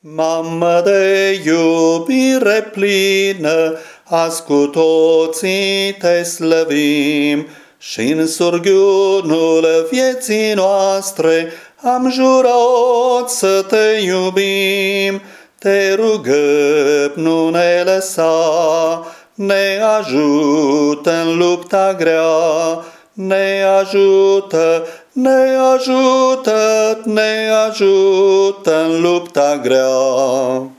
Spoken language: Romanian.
Mamă de iubire plină, azi cu toții te slăvim și în surghiunul vieții noastre am jurat să te iubim. Te rugăm, nu ne lăsa, ne ajută în lupta grea, ne ajută, ne ajută, ne ajută în lupta grea.